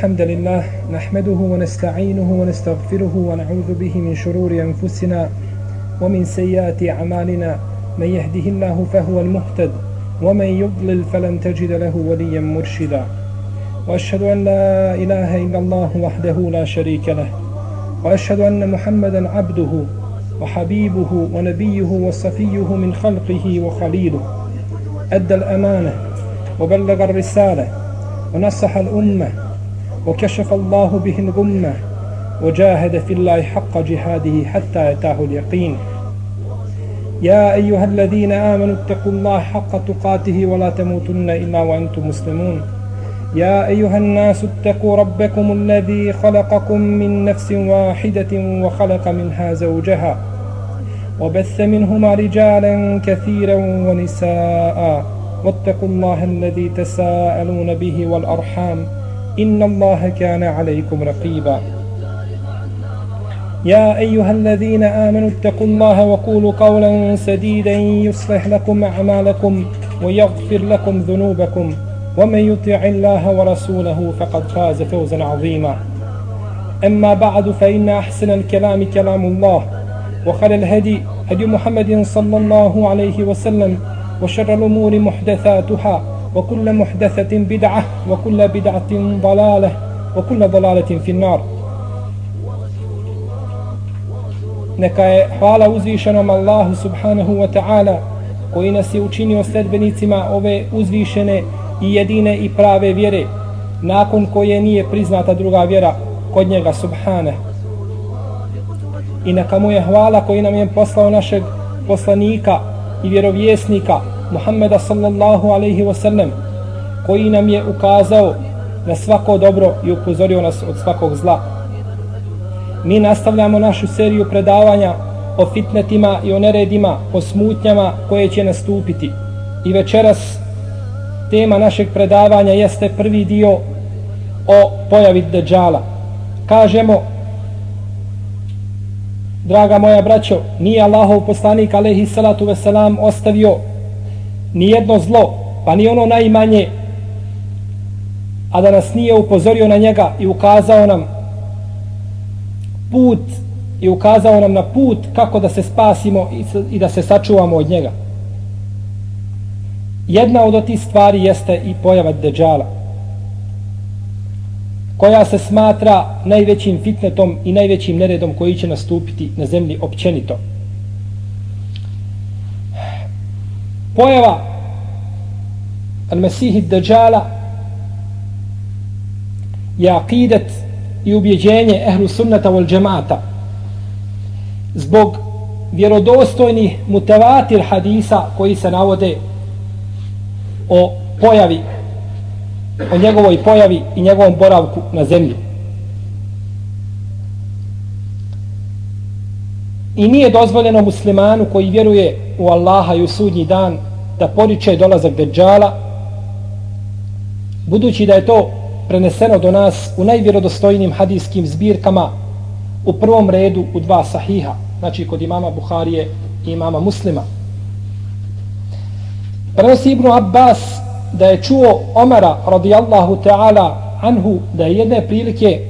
الحمد لله نحمده ونستعينه ونستغفره ونعوذ به من شرور أنفسنا ومن سيئات أعمالنا. من يهده الله فهو المهتد ومن يضلل فلن تجد له وليا مرشدا. وأشهد أن لا إله إلا الله وحده لا شريك له. وأشهد أن محمدا عبده وحبيبه ونبيه وصفيه من خلقه وخليله. أدى الأمانة وبلغ الرسالة ونصح الأمة وكشف الله به الغمة وجاهد في الله حق جهاده حتى يتاه اليقين. يا أيها الذين آمنوا اتقوا الله حق تقاته ولا تموتن إلا وأنتم مسلمون. يا أيها الناس اتقوا ربكم الذي خلقكم من نفس واحدة وخلق منها زوجها وبث منهما رجالا كثيرا ونساء واتقوا الله الذي تساءلون به والأرحام إن الله كان عليكم رقيبا. يا أيها الذين آمنوا اتقوا الله وقولوا قولا سديدا يصلح لكم أعمالكم ويغفر لكم ذنوبكم. ومن يطع الله ورسوله فقد فاز فوزا عظيما. أما بعد فإن أحسن الكلام كلام الله وخل الهدي هدي محمد صلى الله عليه وسلم وشر الأمور محدثاتها وكل محدثة بدعة وكل بدعة ضلالة وكل ضلالة في النار neka je hvala uzvišenom Allahu subhanahu wa ta'ala koji nas je učinio sledbenicima ove uzvišene i jedine i prave vjere nakon koje nije priznata druga vjera kod njega subhane i neka mu je hvala koji nam je poslao našeg poslanika i vjerovjesnika Muhammeda sallallahu alaihi wasallam koji nam je ukazao na svako dobro i upozorio nas od svakog zla mi nastavljamo našu seriju predavanja o fitnetima i o neredima, o smutnjama koje će nastupiti. I večeras tema našeg predavanja jeste prvi dio o pojavi Dejjala. Kažemo, draga moja braćo, nije Allahov poslanik alaihi salatu veselam ostavio ni jedno zlo, pa ni ono najmanje, a da nas nije upozorio na njega i ukazao nam put i ukazao nam na put kako da se spasimo i da se sačuvamo od njega. Jedna od tih stvari jeste i pojava Deđala, koja se smatra najvećim fitnetom i najvećim neredom koji će nastupiti na zemlji općenito. Pojava Al-Mesihid Dajjala je akidet i ubjeđenje ehlu sunnata wal džemata zbog vjerodostojnih mutevatir hadisa koji se navode o pojavi o njegovoj pojavi i njegovom boravku na zemlji. I nije dozvoljeno muslimanu koji vjeruje u Allaha i u sudnji dan da poriče dolazak Deđala, budući da je to preneseno do nas u najvjerodostojnim hadijskim zbirkama u prvom redu u dva sahiha, znači kod imama Buharije i imama Muslima. Prenosi Ibnu Abbas da je čuo Omara radijallahu ta'ala anhu da je jedne prilike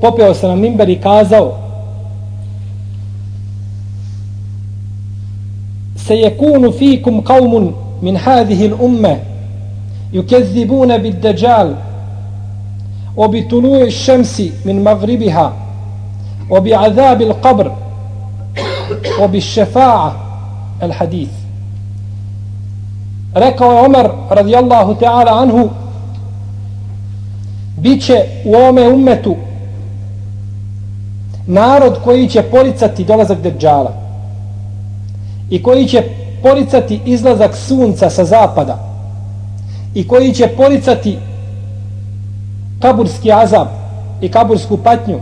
popeo se na mimber i kazao سيكون فيكم قوم من هذه الأمة يكذبون بالدجال وبطلوع الشمس من مغربها وبعذاب القبر وبالشفاعة الحديث Rekao je Omer radijallahu ta'ala anhu Biće u ovome umetu narod koji će poricati dolazak Deđala. I koji će poricati izlazak sunca sa zapada i koji će poricati kaburski azab i kabursku patnju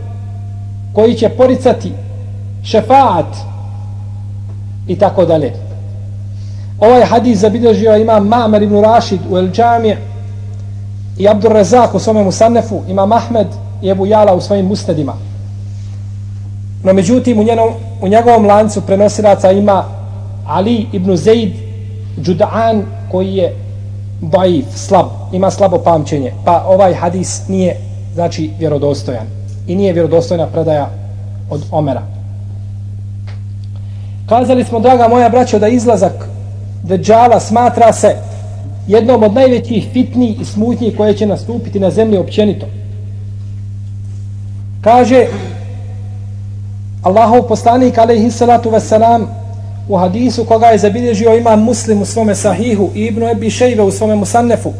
koji će poricati šefaat i tako dalje. Ovaj hadis zabilježio ima Ma'mar ibn Rashid u El Džami i Abdur Razak u svome Musannefu, ima Mahmed i Ebu Jala u svojim mustedima. No međutim u, njenom, u njegovom lancu prenosilaca ima Ali ibn Zaid Đuda'an koji je daif, slab, ima slabo pamćenje, pa ovaj hadis nije znači vjerodostojan. I nije vjerodostojna predaja od Omera. Kazali smo, draga moja braćo, da izlazak Dejjala smatra se jednom od najvećih fitni i smutnji koje će nastupiti na zemlji općenito. Kaže Allahov poslanik alaihi salatu wasalam u hadisu koga je zabilježio imam muslim u svome sahihu i Ibnu Ebi Šejve u svome musannefu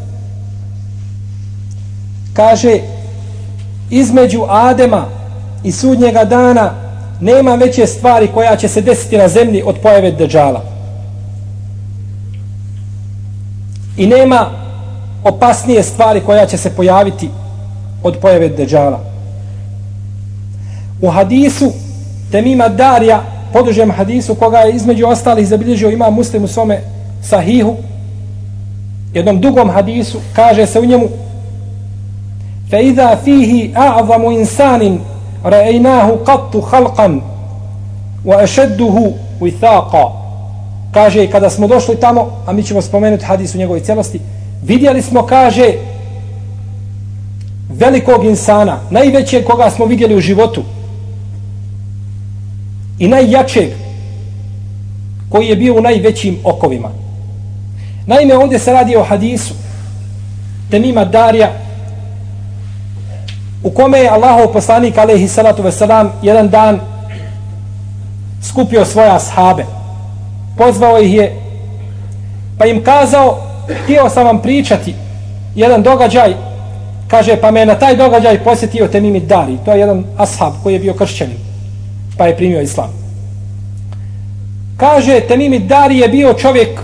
kaže između Adema i sudnjega dana nema veće stvari koja će se desiti na zemlji od pojave Dejjala. I nema opasnije stvari koja će se pojaviti od pojave Dejjala. U hadisu Temima Darija, podužem hadisu koga je između ostalih zabilježio ima muslim u svome sahihu, jednom dugom hadisu, kaže se u njemu فإذا فيه أعظم إنسان رأيناه قط خلقا وأشده وثاقا kaže kada smo došli tamo a mi ćemo spomenuti hadis u njegovoj celosti vidjeli smo kaže velikog insana najvećeg koga smo vidjeli u životu i najjačeg koji je bio u najvećim okovima. Naime ovdje se radi o hadisu Temima Darija u kome je Allahov poslanik alejhi salatu ve jedan dan skupio svoje ashabe. Pozvao ih je pa im kazao htio sam vam pričati jedan događaj. Kaže pa me na taj događaj posjetio Temimi Dari. To je jedan ashab koji je bio kršćanin pa je primio islam kaže Temimi Dari je bio čovjek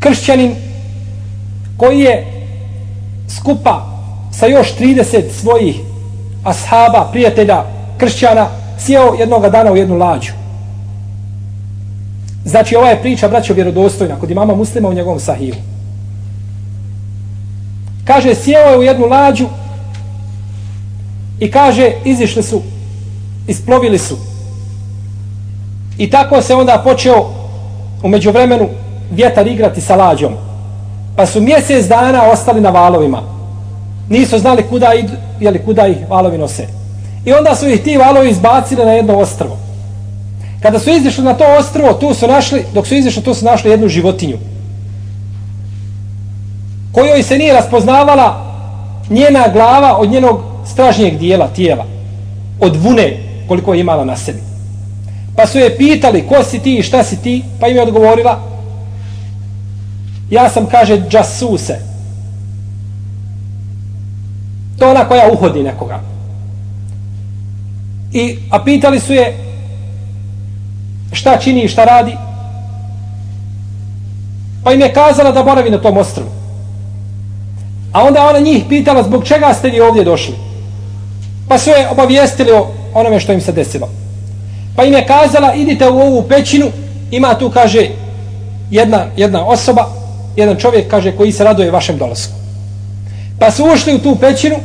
kršćanin koji je skupa sa još 30 svojih ashaba, prijatelja, kršćana, sjeo jednog dana u jednu lađu. Znači, ova je priča, braćo, vjerodostojna, kod imama muslima u njegovom sahiju. Kaže, sjeo je u jednu lađu i kaže, izišli su, isplovili su. I tako se onda počeo u međuvremenu vjetar igrati sa lađom. Pa su mjesec dana ostali na valovima nisu znali kuda, idu, jeli, kuda ih valovi nose. I onda su ih ti valovi izbacili na jedno ostrvo. Kada su izišli na to ostrvo, tu su našli, dok su izišli, tu su našli jednu životinju. Kojoj se nije raspoznavala njena glava od njenog stražnjeg dijela, tijela. Od vune koliko je imala na sebi. Pa su je pitali ko si ti i šta si ti, pa im je odgovorila ja sam, kaže, džasuse, To ona koja uhodi nekoga. I, a pitali su je šta čini i šta radi. Pa im je kazala da boravi na tom ostrvu. A onda ona njih pitala zbog čega ste vi ovdje došli. Pa su je obavijestili o onome što im se desilo. Pa im je kazala idite u ovu pećinu, ima tu kaže jedna, jedna osoba, jedan čovjek kaže koji se raduje vašem dolasku. Pa su ušli u tu pećinu,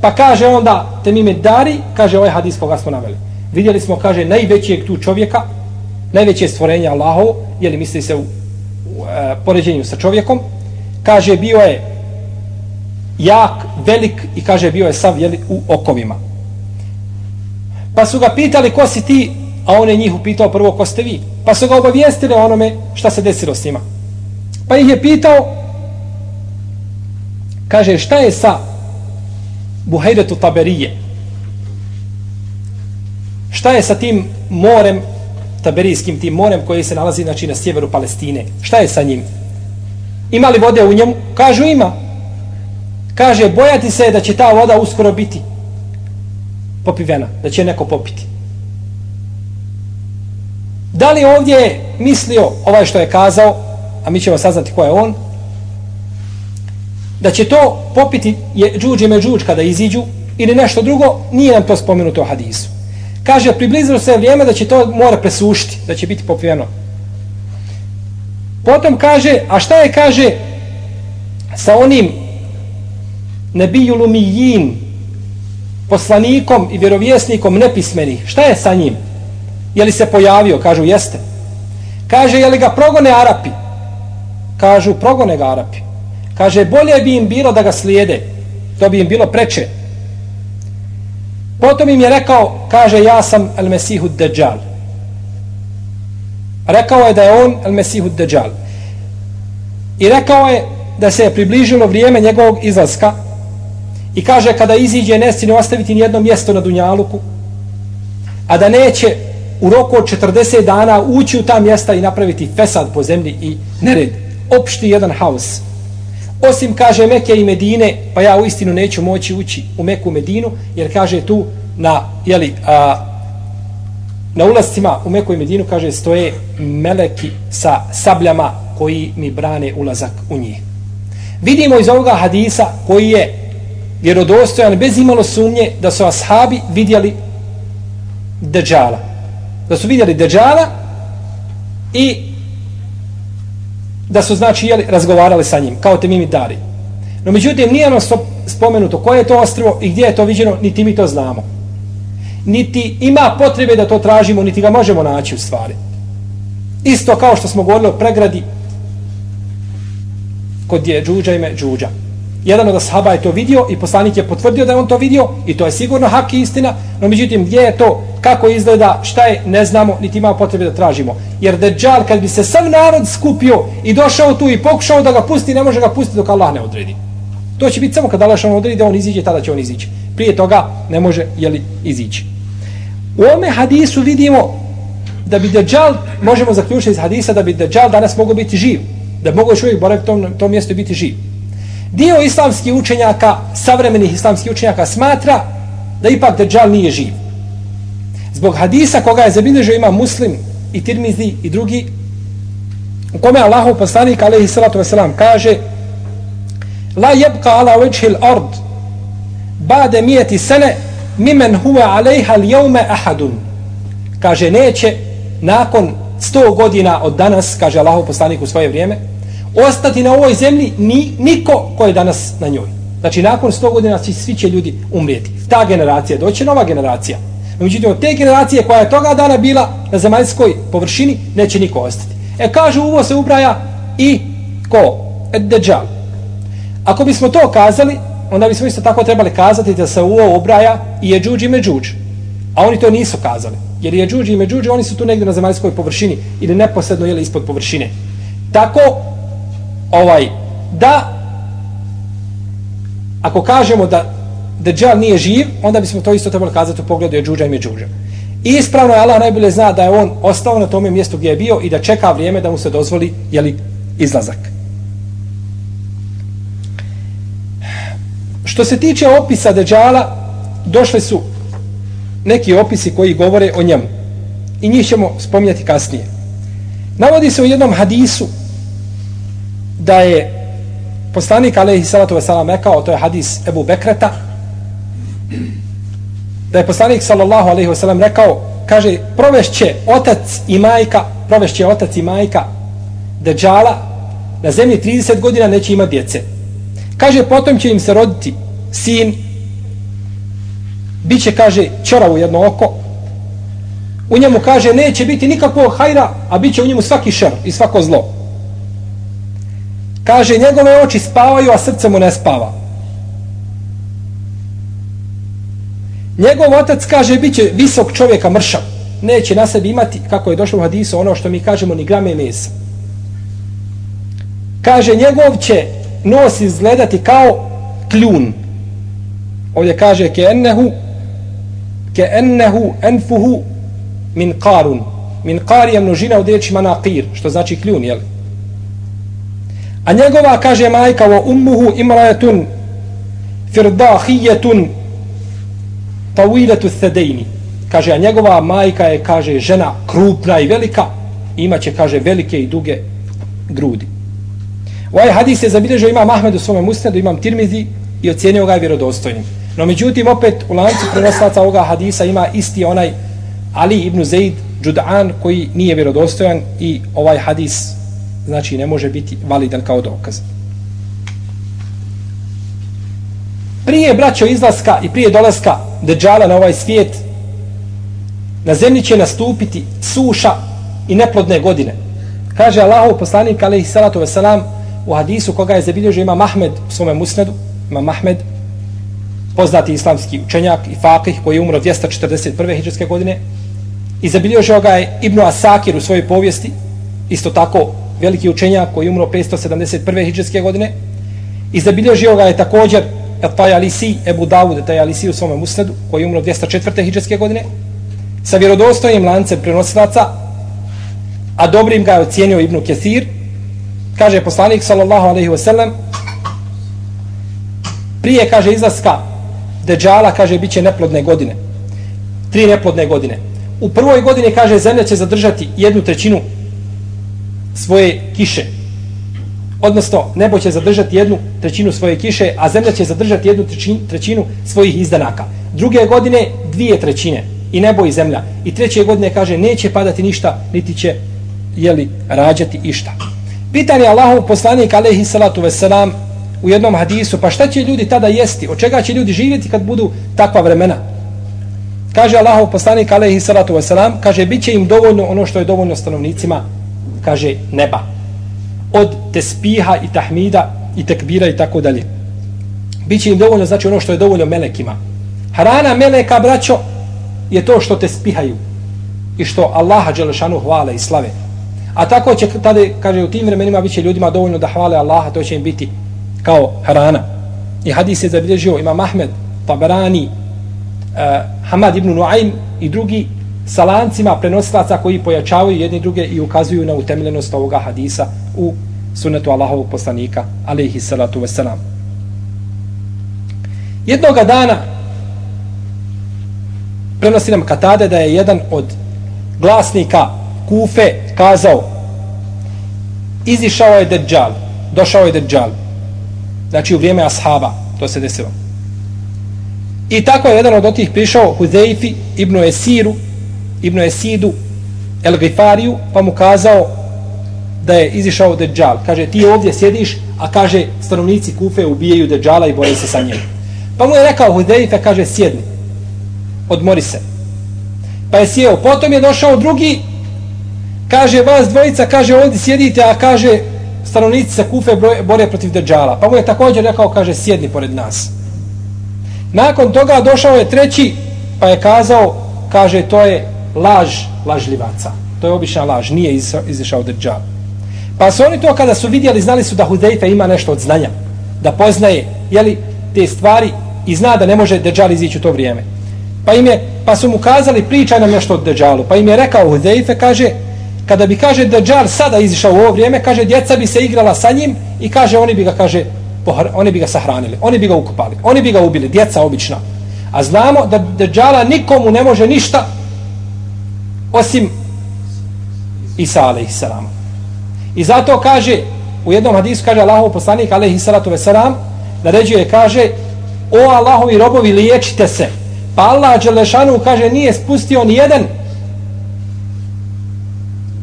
pa kaže onda te mi dari, kaže ovaj hadis koga smo naveli. Vidjeli smo, kaže, najvećeg tu čovjeka, najveće stvorenje Allahovo, jeli misli se u, u e, poređenju sa čovjekom, kaže, bio je jak, velik i kaže, bio je sav jeli, u okovima. Pa su ga pitali ko si ti, a on je njih upitao prvo ko ste vi. Pa su ga obavijestili onome šta se desilo s njima. Pa ih je pitao, kaže šta je sa Buhajdetu Taberije? Šta je sa tim morem Taberijskim tim morem koji se nalazi znači, na sjeveru Palestine? Šta je sa njim? Ima li vode u njemu? Kažu ima. Kaže bojati se da će ta voda uskoro biti popivena da će neko popiti da li ovdje mislio ovaj što je kazao a mi ćemo saznati ko je on da će to popiti je džuđ i međuđ kada iziđu ili nešto drugo, nije nam to spomenuto u hadisu. Kaže, približilo se vrijeme da će to mora presušiti, da će biti popijeno. Potom kaže, a šta je kaže sa onim nebijulumijin poslanikom i vjerovjesnikom nepismenih, šta je sa njim? Je li se pojavio? Kažu, jeste. Kaže, je li ga progone Arapi? Kažu, progone ga Arapi. Kaže, bolje bi im bilo da ga slijede. To bi im bilo preče. Potom im je rekao, kaže, ja sam El Mesihu Dejjal. Rekao je da je on El Mesihu Dejjal. I rekao je da se je približilo vrijeme njegovog izlaska i kaže kada iziđe neće ne ostaviti nijedno mjesto na Dunjaluku a da neće u roku od 40 dana ući u ta mjesta i napraviti fesad po zemlji i nered, opšti jedan haos. Osim, kaže, Meke i Medine, pa ja u istinu neću moći ući u Meku Medinu, jer kaže tu na, jeli, a, na ulazcima u Meku i Medinu, kaže, stoje meleki sa sabljama koji mi brane ulazak u njih. Vidimo iz ovoga hadisa koji je vjerodostojan bez imalo sumnje da su ashabi vidjeli Deđala. Da su vidjeli Deđala i da su znači jeli, razgovarali sa njim kao temimi dari. No međutim nije nam spomenuto koje je to ostrvo i gdje je to viđeno, niti mi to znamo. Niti ima potrebe da to tražimo, niti ga možemo naći u stvari. Isto kao što smo govorili o pregradi kod je džuđa ime džuđa. Jedan od ashaba je to vidio i poslanik je potvrdio da je on to vidio i to je sigurno hak i istina, no međutim gdje je to, kako izgleda, šta je, ne znamo, niti imamo potrebe da tražimo. Jer Dejjal kad bi se sav narod skupio i došao tu i pokušao da ga pusti, ne može ga pustiti dok Allah ne odredi. To će biti samo kad Allah odredi da on iziđe, tada će on izići. Prije toga ne može jeli, izići. U ome hadisu vidimo da bi Dejjal, možemo zaključiti iz hadisa da bi Dejjal danas mogao biti živ da mogu još uvijek boraviti tom, tom mjestu i biti živ. Dio islamskih učenjaka, savremenih islamskih učenjaka smatra da ipak Dejjal nije živ. Zbog hadisa koga je zabilježio ima muslim i tirmizi i drugi u kome Allahov poslanik alaihi salatu wasalam kaže La jebka ala večhil ord bade mijeti sene mimen huve alejha ljaume ahadun kaže neće nakon 100 godina od danas, kaže Allahov poslanik u svoje vrijeme, ostati na ovoj zemlji ni, niko ko je danas na njoj. Znači, nakon 100 godina svi će ljudi umrijeti. Ta generacija, doće nova generacija. No, međutim, od te generacije koja je toga dana bila na zemaljskoj površini, neće niko ostati. E, kaže, uvo se ubraja i ko? Dejjal. Ako bismo to kazali, onda bismo isto tako trebali kazati da se uvo ubraja i je džuđ i međuđ. A oni to nisu kazali. Jer je džuđi i Međuđ, oni su tu negdje na zemaljskoj površini ili neposredno ili ispod površine. Tako, ovaj, da, ako kažemo da Dejjal nije živ, onda bismo to isto trebali kazati u pogledu je džuđa i međuđa. I ispravno je Allah najbolje zna da je on ostao na tome mjestu gdje je bio i da čeka vrijeme da mu se dozvoli jeli, izlazak. Što se tiče opisa Dejjala, došli su neki opisi koji govore o njemu. I njih ćemo spominjati kasnije. Navodi se u jednom hadisu da je poslanik alaihi salatu wasalam rekao, to je hadis Ebu Bekreta, da je poslanik sallallahu alaihi wasalam rekao, kaže, provešće otac i majka, provešće otac i majka Deđala na zemlji 30 godina neće imati djece. Kaže, potom će im se roditi sin Biće, kaže, čoravu jedno oko. U njemu, kaže, neće biti nikakvog hajra, a bit će u njemu svaki šer i svako zlo. Kaže, njegove oči spavaju, a srce mu ne spava. Njegov otac, kaže, bit će visok čovjeka mršav. Neće na sebi imati, kako je došlo u hadisu, ono što mi kažemo, ni grame mesa. Kaže, njegov će nos izgledati kao kljun. Ovdje kaže, ke ennehu ke ennehu enfuhu min karun. min qari je množina u dječima naqir što znači kljun jel a njegova kaže majka wa ummuhu imrajatun firdahijetun tawiletu thedejni kaže a njegova majka je kaže žena krupna i velika imaće kaže velike i duge grudi. Ovaj hadis je zabilježio imam Ahmed u svome musnedu imam Tirmizi i ocjenio ga je vjerodostojnim. No međutim, opet u lancu prenoslaca ovoga hadisa ima isti onaj Ali ibn Zaid Đud'an koji nije vjerodostojan i ovaj hadis znači ne može biti validan kao dokaz. Prije braćo izlaska i prije dolaska Deđala na ovaj svijet na zemlji će nastupiti suša i neplodne godine. Kaže Allahov poslanik alaihi salatu wasalam u hadisu koga je zabilježio ima Mahmed u svome musnedu, ima Mahmed poznati islamski učenjak i fakih koji je umro 241. hijđarske godine i zabilježio ga je Ibnu Asakir u svojoj povijesti isto tako veliki učenjak koji je umro 571. hijđarske godine i zabilježio ga je također taj Alisi, Ebu Dawud, taj Alisi u svome musnedu koji je umro 204. hijđarske godine sa vjerodostojnim lancem prenosilaca a dobrim ga je ocijenio Ibnu Kesir kaže poslanik sallallahu alaihi wasallam prije kaže izlaska Deđala kaže bit će neplodne godine tri neplodne godine u prvoj godini kaže zemlja će zadržati jednu trećinu svoje kiše. Odnosno nebo će zadržati jednu trećinu svoje kiše a zemlja će zadržati jednu trećinu, trećinu svojih izdanaka. Druge godine dvije trećine i nebo i zemlja. I treće godine kaže neće padati ništa niti će jeli, rađati išta. Pitan je Allahov poslanik alaihi salatu veselam u jednom hadisu, pa šta će ljudi tada jesti? Od čega će ljudi živjeti kad budu takva vremena? Kaže Allahov poslanik alaihi salatu veselam, kaže, bit će im dovoljno ono što je dovoljno stanovnicima, kaže, neba. Od tespiha i tahmida i tekbira i tako dalje. Biće im dovoljno, znači ono što je dovoljno melekima. Hrana meleka, braćo, je to što te spihaju i što Allaha Đelešanu hvale i slave. A tako će, tada, kaže, u tim vremenima bit će ljudima dovoljno da hvale Allaha, to će im biti kao hrana. I hadis je zabilježio Imam Ahmed, Tabarani, uh, Hamad ibn Nuaym i drugi sa lancima prenosilaca koji pojačavaju jedni druge i ukazuju na utemeljenost ovoga hadisa u sunnetu Allahovog poslanika, alaihi salatu wasalam. Jednoga dana prenosi nam Katade da je jedan od glasnika Kufe kazao izišao je Dejjal došao je Dejjal znači u vrijeme ashaba to se desilo i tako je jedan od otih prišao Huzeifi ibn Esiru ibn Esidu El Gifariju pa mu kazao da je izišao Deđal. kaže ti ovdje sjediš a kaže stanovnici Kufe ubijaju Deđala i bore se sa njim pa mu je rekao Hudejfe, kaže sjedni odmori se pa je sjeo potom je došao drugi kaže vas dvojica, kaže ovdje sjedite, a kaže stanovnici sa kufe bore protiv Deđala. Pa mu je također rekao, kaže sjedni pored nas. Nakon toga došao je treći, pa je kazao, kaže to je laž lažljivaca. To je obična laž, nije izišao Dejjal. Pa su oni to kada su vidjeli, znali su da Hudejfe ima nešto od znanja. Da poznaje, jeli, te stvari i zna da ne može Dejjal izići u to vrijeme. Pa im je, pa su mu kazali, pričaj nam nešto od Dejjalu. Pa im je rekao Hudejfe, kaže, kada bi kaže Dejjal sada izišao u ovo vrijeme, kaže djeca bi se igrala sa njim i kaže oni bi ga kaže oni bi ga sahranili, oni bi ga ukopali, oni bi ga ubili, djeca obična. A znamo da Dejjala nikomu ne može ništa osim Isa a.s. I zato kaže u jednom hadisu kaže Allahov poslanik a.s. salatu veselam naređuje kaže o Allahovi robovi liječite se. Pa Allah Đelešanu kaže nije spustio ni jedan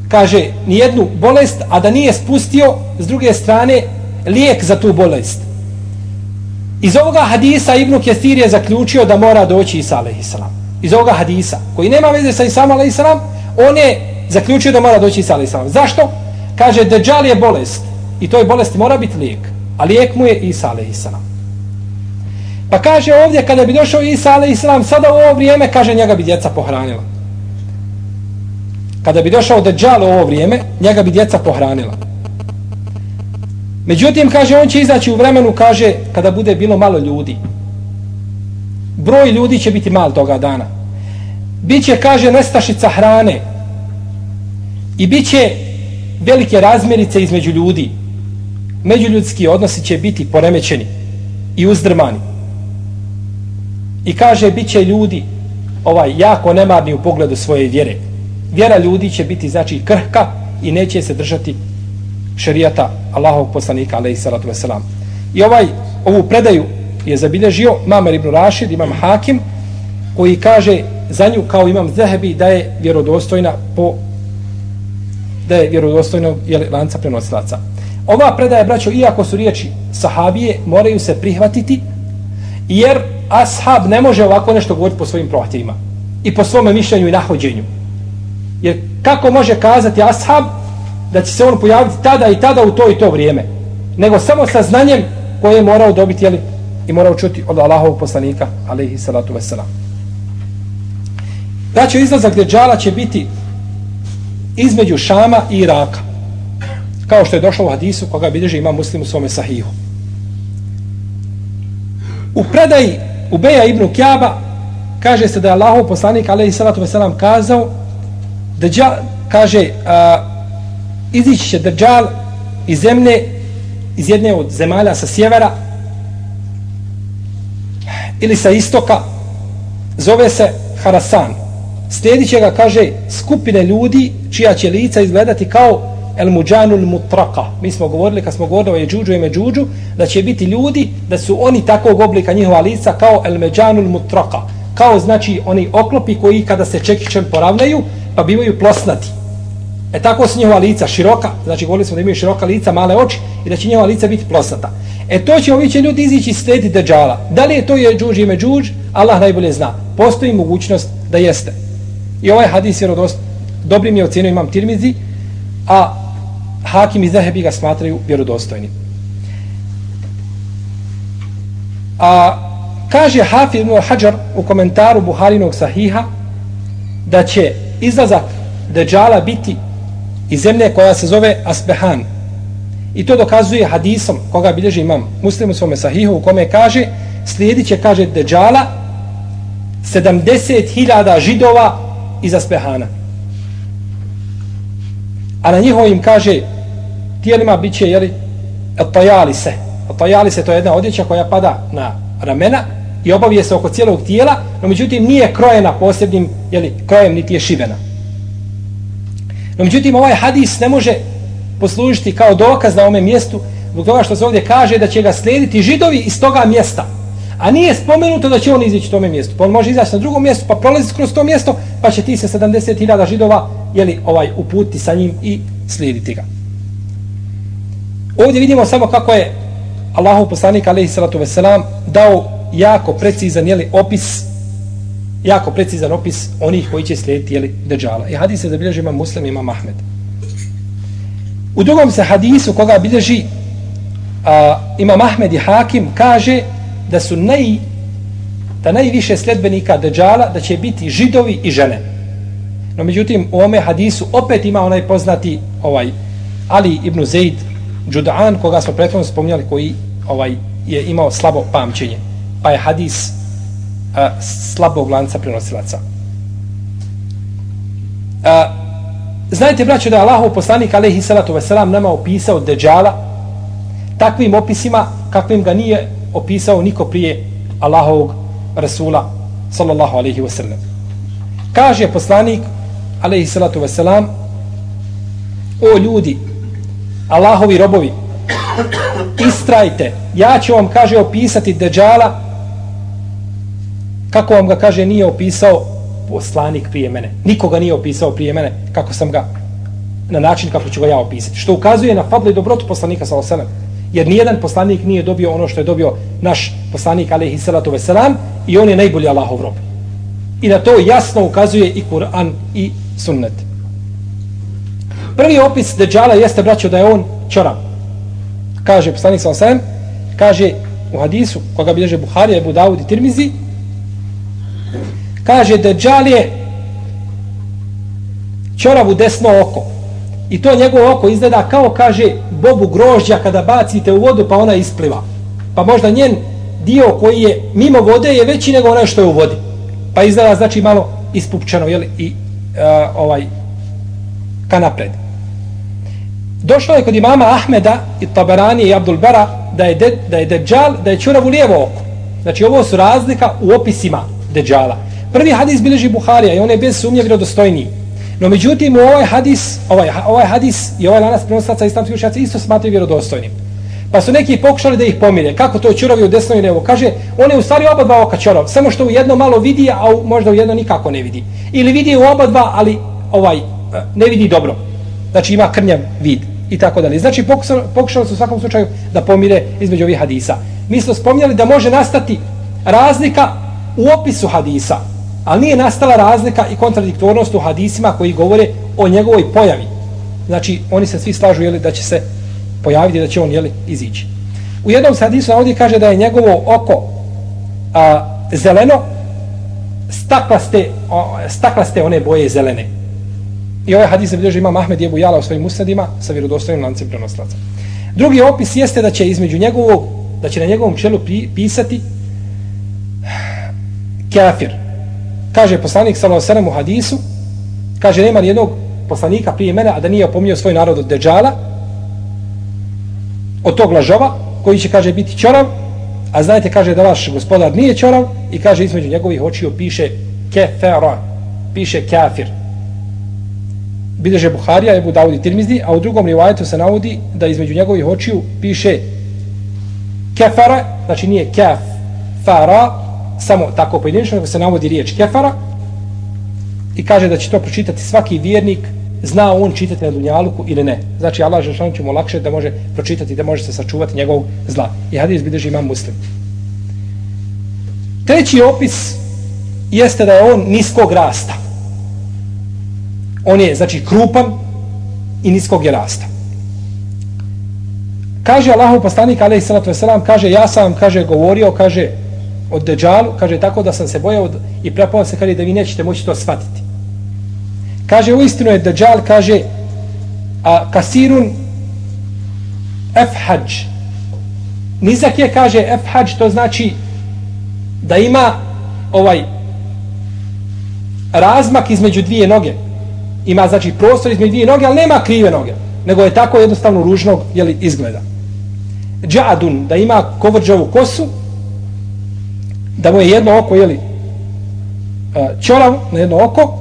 kaže ni jednu bolest, a da nije spustio s druge strane lijek za tu bolest. Iz ovoga hadisa Ibn Kesir je zaključio da mora doći Isa a.s. Iz ovoga hadisa, koji nema veze sa Isa a.s. on je zaključio da mora doći Isa a.s. Zašto? Kaže, Dejjal je bolest i toj bolesti mora biti lijek, a lijek mu je Isa a.s. Pa kaže ovdje, kada bi došao Isa a.s. sada u ovo vrijeme, kaže, njega bi djeca pohranila kada bi došao Dejjal u ovo vrijeme, njega bi djeca pohranila. Međutim, kaže, on će izaći u vremenu, kaže, kada bude bilo malo ljudi. Broj ljudi će biti mal toga dana. Biće, kaže, nestašica hrane. I biće velike razmjerice između ljudi. Međuljudski odnosi će biti poremećeni i uzdrmani. I kaže, biće ljudi ovaj jako nemarni u pogledu svoje vjere vjera ljudi će biti znači krhka i neće se držati šerijata Allahovog poslanika alejhi salatu vesselam. I ovaj ovu predaju je zabilježio Mamer ibn Rašid, imam Hakim, koji kaže za nju kao imam Zehebi da je vjerodostojna po da je vjerodostojno je lanca prenosilaca. Ova predaja, braćo, iako su riječi sahabije, moraju se prihvatiti, jer ashab ne može ovako nešto govoriti po svojim prohtjevima i po svome mišljenju i nahođenju. Jer kako može kazati ashab da će se on pojaviti tada i tada u to i to vrijeme? Nego samo sa znanjem koje je morao dobiti jeli, i morao čuti od Allahovog poslanika, alaihi salatu veselam. Da znači, će izlazak Deđala će biti između Šama i Iraka. Kao što je došlo u hadisu koga bilježi ima muslim u svome sahihu. U predaji Ubeja ibn Kjaba kaže se da je Allahov poslanik alaihi salatu veselam kazao Deđal, kaže a, izići će Deđal iz zemlje iz jedne od zemalja sa sjevera ili sa istoka zove se Harasan. Slijedit će ga kaže skupine ljudi čija će lica izgledati kao el muđanul mutraka mi smo govorili kad smo govorili o Jeđuđu i Međuđu da će biti ljudi da su oni takvog oblika njihova lica kao el međanul mutraka kao znači oni oklopi koji kada se čekićem poravnaju pa bivaju plosnati E tako su njihova lica široka, znači govorili smo da imaju široka lica, male oči i da će njihova lica biti plosata. E to će ovi će ljudi izići slijediti deđala. Da li je to je džuđ i međuđ, Allah najbolje zna. Postoji mogućnost da jeste. I ovaj hadis je rodost, dobrim je ocjenio imam tirmizi, a hakim i zahebi ga smatraju vjerodostojnim. A kaže Hafid ibn Hajar u komentaru Buharinog sahiha da će izlazak Dejjala biti iz zemlje koja se zove Asbehan. I to dokazuje hadisom koga bilježi imam muslim u svome sahihu u kome kaže slijedit će, kaže, Deđala 70.000 židova iz Asbehana. A na njihovim, kaže, tijelima bit će, jeli, etajali se. Etajali se, to je jedna odjeća koja pada na ramena i obavije se oko cijelog tijela, no međutim nije krojena posebnim, jeli, krojem niti je šivena. No međutim, ovaj hadis ne može poslužiti kao dokaz na ome mjestu, zbog toga što se ovdje kaže da će ga slijediti židovi iz toga mjesta. A nije spomenuto da će on izići tome mjestu. Pa on može izaći na drugom mjestu, pa prolazi kroz to mjesto, pa će ti se 70.000 židova jeli, ovaj, uputi sa njim i slijediti ga. Ovdje vidimo samo kako je Allahu poslanik alaihi salatu veselam dao jako precizan jeli, opis jako precizan opis onih koji će slijediti jeli, Dejjala. I hadis se zabilježi ima muslim, ima Mahmed. U drugom se hadisu koga bilježi a, ima Mahmed i Hakim kaže da su naj, da najviše sledbenika Dejjala da će biti židovi i žene. No međutim u ome hadisu opet ima onaj poznati ovaj Ali ibn Zaid Džudan koga smo prethodno spominjali koji ovaj je imao slabo pamćenje. Pa je hadis a, slabog lanca prenosilaca. A, znajte, braćo, da je Allahov poslanik, alaihi salatu wasalam, nama opisao Deđala takvim opisima kakvim ga nije opisao niko prije Allahovog Rasula, sallallahu alaihi wasallam. Kaže poslanik, alaihi salatu wasalam, o ljudi, Allahovi robovi, istrajte, ja ću vam, kaže, opisati Deđala kako vam ga kaže nije opisao poslanik prije mene. Nikoga nije opisao prije mene kako sam ga na način kako ću ga ja opisati. Što ukazuje na fadlu i dobrotu poslanika sallallahu osanem. Jer nijedan poslanik nije dobio ono što je dobio naš poslanik alaihi salatu veselam i on je najbolji Allahov rob. I na to jasno ukazuje i Kur'an i sunnet. Prvi opis Deđala jeste braćo da je on čorav. Kaže poslanik sallallahu osanem, kaže u hadisu koga bilježe Buharija, Ebu Dawud i Tirmizi, kaže Dejjal je čoravu desno oko. I to njegovo oko izgleda kao, kaže, bobu grožđa kada bacite u vodu pa ona ispliva. Pa možda njen dio koji je mimo vode je veći nego onaj što je u vodi. Pa izgleda znači malo ispupčano jel, i uh, ovaj ka napred. Došlo je kod imama Ahmeda i Taberani i Abdul Bara da je, de, da je Dejjal, da je čorav u lijevo oko. Znači ovo su razlika u opisima Dejjala. Prvi hadis bileži Buharija i on je bez sumnje vjerodostojniji. No međutim, u ovaj hadis, ovaj, ovaj hadis i ovaj lanas prenoslaca islamskih učenjaca isto smatraju vjerodostojnim. Pa su neki pokušali da ih pomire. Kako to čurovi u desnoj nevo? Kaže, on je u stvari oba dva oka čurov. Samo što u jedno malo vidi, a u, možda u jedno nikako ne vidi. Ili vidi u oba dva, ali ovaj e, ne vidi dobro. Znači ima krnjav vid i tako dalje. Znači pokušali, pokušali su u svakom slučaju da pomire između ovih hadisa. Mi smo spominjali da može nastati razlika u opisu hadisa ali nije nastala razlika i kontradiktornost u hadisima koji govore o njegovoj pojavi. Znači, oni se svi slažu jeli, da će se pojaviti, da će on jeli, izići. U jednom hadisu ovdje kaže da je njegovo oko a, zeleno, staklaste, o, staklaste one boje zelene. I ovaj hadis zabilježi ima Ahmed Jebu Jala u svojim usnadima sa vjerodostojnim lancem prenoslaca. Drugi opis jeste da će između njegovog, da će na njegovom čelu pisati kafir. Kaže poslanik sallallahu alejhi u hadisu, kaže nema ni jednog poslanika prije mene a da nije opomnio svoj narod od deđala od tog lažova koji će kaže biti čorav a znajte kaže da vaš gospodar nije čorav i kaže između njegovih očiju piše kefera piše kafir. Bideže Buharija, Ebu i Tirmizdi, a u drugom rivajetu se navodi da između njegovih očiju piše kefara, znači nije kef, fara, samo tako pojedinično, nego se navodi riječ kefara i kaže da će to pročitati svaki vjernik zna on čitati na dunjaluku ili ne. Znači Allah Žešan će mu lakše da može pročitati, da može se sačuvati njegovog zla. I hadis bideži imam muslim. Treći opis jeste da je on niskog rasta. On je, znači, krupan i niskog je rasta. Kaže Allahu poslanik, alaih salatu wasalam, kaže, ja sam, kaže, govorio, kaže, od Deđalu, kaže, tako da sam se bojao i prepao se, kaže, da vi nećete moći to shvatiti. Kaže, uistinu je Deđal, kaže, a kasirun efhađ. Nizak je, kaže, efhađ, to znači da ima ovaj razmak između dvije noge. Ima, znači, prostor između dvije noge, ali nema krive noge. Nego je tako jednostavno ružnog, jeli, izgleda. Džadun, da ima kovrđavu kosu, da mu je jedno oko, jeli, čorav e, na jedno oko,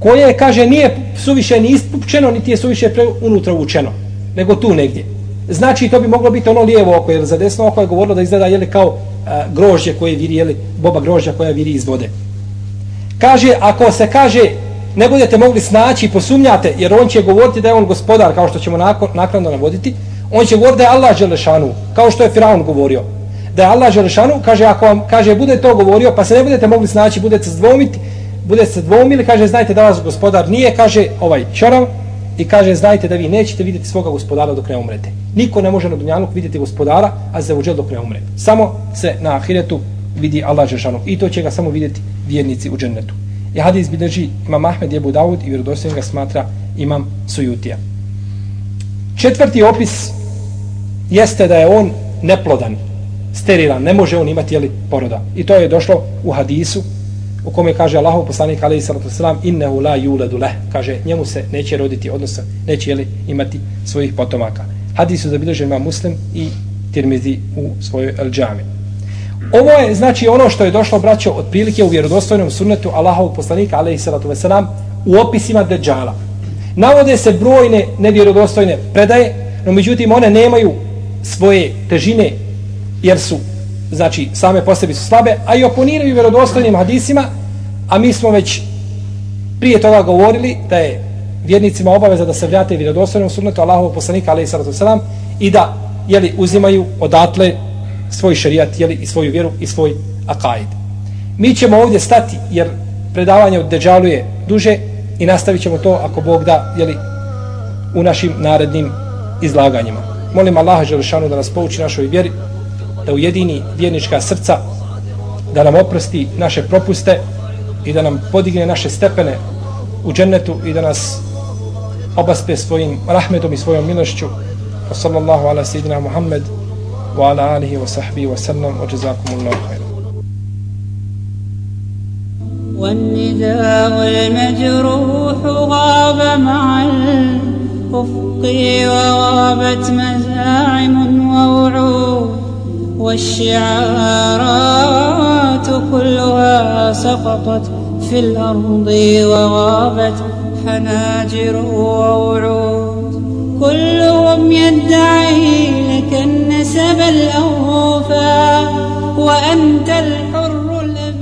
koje, kaže, nije suviše ni ispupčeno, niti je suviše pre unutra učeno, nego tu negdje. Znači, to bi moglo biti ono lijevo oko, jer za desno oko je govorilo da izgleda, jeli, kao a, grožđe koje viri, jeli, boba grožđa koja viri iz vode. Kaže, ako se kaže, ne budete mogli snaći i posumnjate, jer on će govoriti da je on gospodar, kao što ćemo nakladno navoditi, on će govoriti da je Allah Želešanu, kao što je Firaun govorio. Da je Allah Želešanu, kaže, ako vam, kaže, bude to govorio, pa se ne budete mogli snaći, budete zdvomiti, bude se dvomili, kaže, znajte da vas gospodar nije, kaže, ovaj čorav, i kaže, znajte da vi nećete vidjeti svoga gospodara dok ne umrete. Niko ne može na dunjanuk vidjeti gospodara, a za uđel dok ne umre. Samo se na ahiretu vidi Allah Želešanu. I to će ga samo vidjeti vjernici u džennetu. I hadis bilježi imam Ahmed Jebu Dawud i vjerodostojno ga smatra imam Sujutija. Četvrti opis jeste da je on neplodan, sterilan, ne može on imati jeli, poroda. I to je došlo u hadisu u kome kaže Allahov poslanik alejhi salatu selam innehu la yuladu leh kaže njemu se neće roditi odnosno neće jeli, imati svojih potomaka. Hadisu zabilježen ima muslim i tirmizi u svojoj el džami. Ovo je znači ono što je došlo braćo od prilike u vjerodostojnom sunnetu Allahov poslanika alejhi salatu selam u opisima Deđala navode se brojne nevjerodostojne predaje no međutim one nemaju svoje težine jer su znači same po sebi su slabe, a i oponiraju vjerodostojnim hadisima, a mi smo već prije toga govorili da je vjernicima obaveza da se vrate vjerodostojnom sunnetu Allahovog poslanika alejhi salatu selam i da je li uzimaju odatle svoj šerijat je li i svoju vjeru i svoj akaid. Mi ćemo ovdje stati jer predavanje od Deđalu je duže i nastavit ćemo to ako Bog da je li u našim narednim izlaganjima. Molim Allaha Želešanu da nas pouči našoj vjeri da ujedini vjernička srca, da nam oprosti naše propuste i da nam podigne naše stepene u džennetu i da nas obaspe svojim rahmetom i svojom milošću. Wa sallallahu ala sayyidina Muhammad wa ala alihi wa sahbihi wa sallam wa jazakumullahu khairan. والنداء المجروح غاب مع الأفق وغابت مزاعم ووعود والشعارات كلها سقطت في الأرض وغابت حناجر ووعود. كلهم يدعي لك النسب الأوفى وأنت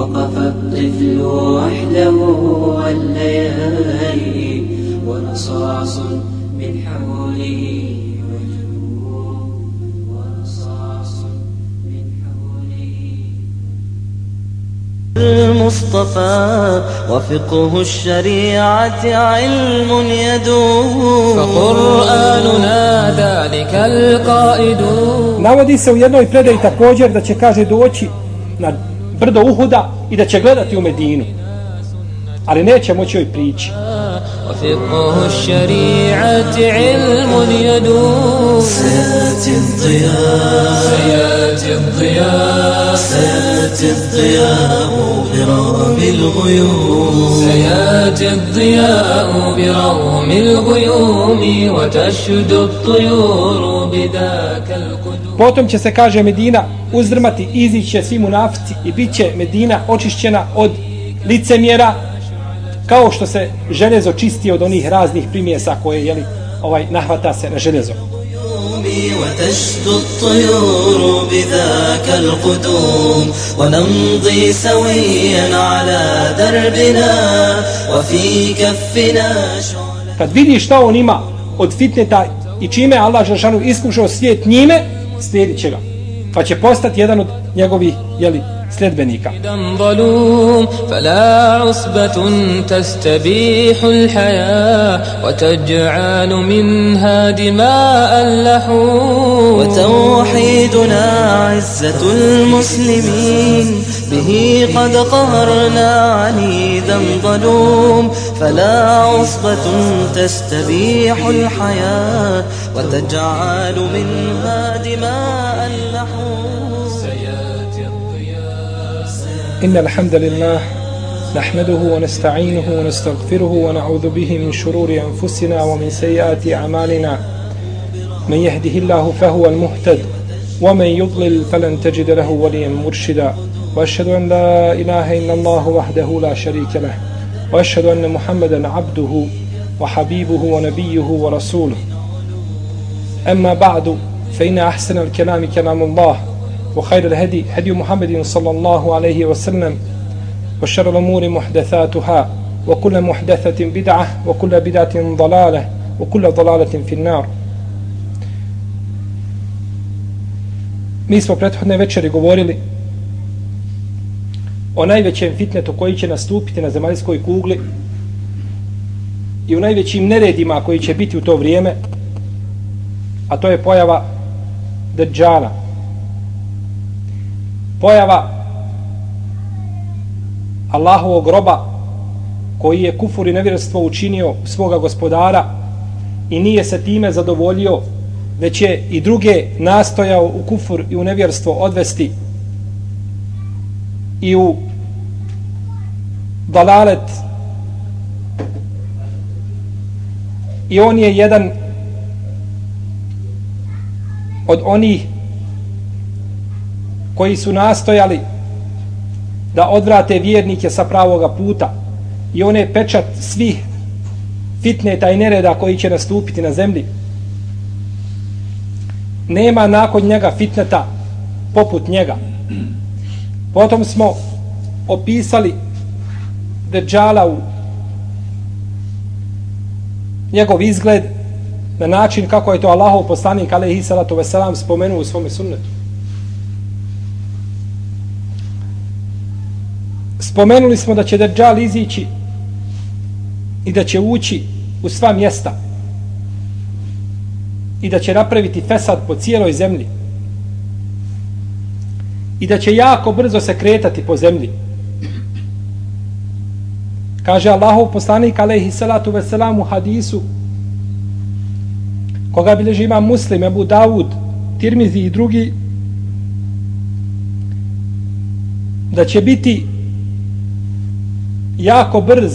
وقف الطفل وحده والليالي ورصاص من حوله وجنوب ورصاص من حوله المصطفى وفقه الشريعة علم يدوم. فقرآننا ذلك القائد Navodi se u jednoj predaji također da će, kaže, doći na brdo Uhuda i da će gledati u Medinu. Ali neće moći joj prići. وفقه الشريعة علم يدوم سيأتي الضياء سيأتي الضياء سيأتي الضياء برغم الغيوم سيأتي الضياء برغم الغيوم وتشد الطيور بذاك القدوم Potom će se, kaže, Medina uzdrmati, iziće svi munafici i bit će Medina očišćena od licemjera, kao što se željezo čisti od onih raznih primjesa koje, jeli, ovaj, nahvata se na željezo. وتشد الطيور بذاك القدوم ونمضي سويا على دربنا وفي كفنا شعلة Kad vidiš šta on ima od fitneta i čime je Allah Žešanu iskušao svijet njime, slijedit će ga. Pa će postati jedan od njegovih, jeli, sljedbenika. فلا عصبة تستبيح الحياة وتجعل منها دماء اللحوم وتوحيدنا عزة المسلمين به قد قهرنا عنيدا ظلوم فلا عصبة تستبيح الحياة وتجعل منها دماء اللحوم إن الحمد لله نحمده ونستعينه ونستغفره ونعوذ به من شرور أنفسنا ومن سيئات أعمالنا. من يهده الله فهو المهتد ومن يضلل فلن تجد له وليا مرشدا. وأشهد أن لا إله إلا الله وحده لا شريك له وأشهد أن محمدا عبده وحبيبه ونبيه ورسوله. أما بعد فإن أحسن الكلام كلام الله وخير الهدي هدي محمد صلى الله عليه وسلم وشر الأمور محدثاتها وكل محدثة بدعة وكل بدعة ضلالة وكل ضلالة في النار. Mi smo prethodne večeri govorili o najvećem fitnetu koji će nastupiti na zemaljskoj kugli i u najvećim neredima koji će biti u to vrijeme, a to je pojava Dejjala. Pojava Allahovog groba koji je kufur i nevjerstvo učinio svoga gospodara i nije se time zadovoljio već je i druge nastojao u kufur i u nevjerstvo odvesti i u dalalet. I on je jedan od onih koji su nastojali da odvrate vjernike sa pravoga puta. I on je pečat svih fitneta i nereda koji će nastupiti na zemlji. Nema nakon njega fitneta poput njega potom smo opisali Deđala u njegov izgled na način kako je to Allahov poslanik alaihi salatu veselam spomenuo u svome sunnetu. Spomenuli smo da će Deđal izići i da će ući u sva mjesta i da će napraviti fesad po cijeloj zemlji i da će jako brzo se kretati po zemlji. Kaže Allahov poslanik alaihi salatu veselam u hadisu koga bileži ima muslim, Ebu Davud Tirmizi i drugi da će biti jako brz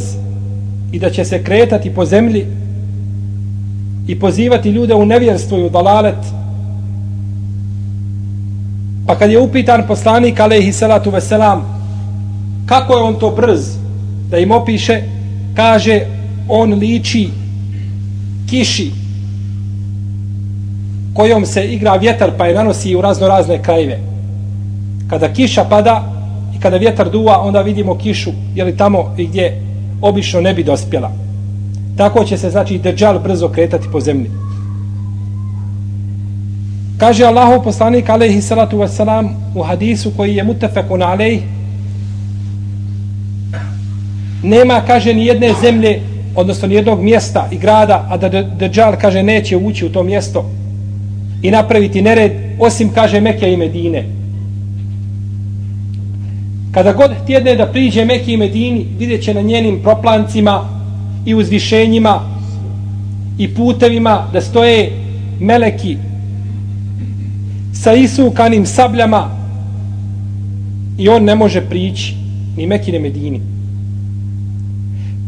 i da će se kretati po zemlji i pozivati ljude u nevjerstvo i u dalalet pa kad je upitan poslanik alaihi salatu veselam kako je on to brz da im opiše kaže on liči kiši kojom se igra vjetar pa je nanosi u razno razne krajeve. Kada kiša pada i kada vjetar duva, onda vidimo kišu, je li tamo gdje obično ne bi dospjela. Tako će se, znači, deđal brzo kretati po zemlji. Kaže Allahu poslanik alejhi salatu vesselam u hadisu koji je mutafekun alejh nema kaže ni jedne zemlje odnosno ni jednog mjesta i grada a da Dejjal kaže neće ući u to mjesto i napraviti nered osim kaže Mekke i Medine. Kada god tjedne da priđe Mekke i Medini vidjet će na njenim proplancima i uzvišenjima i putevima da stoje meleki sa isukanim sabljama i on ne može prići ni Mekine Medini.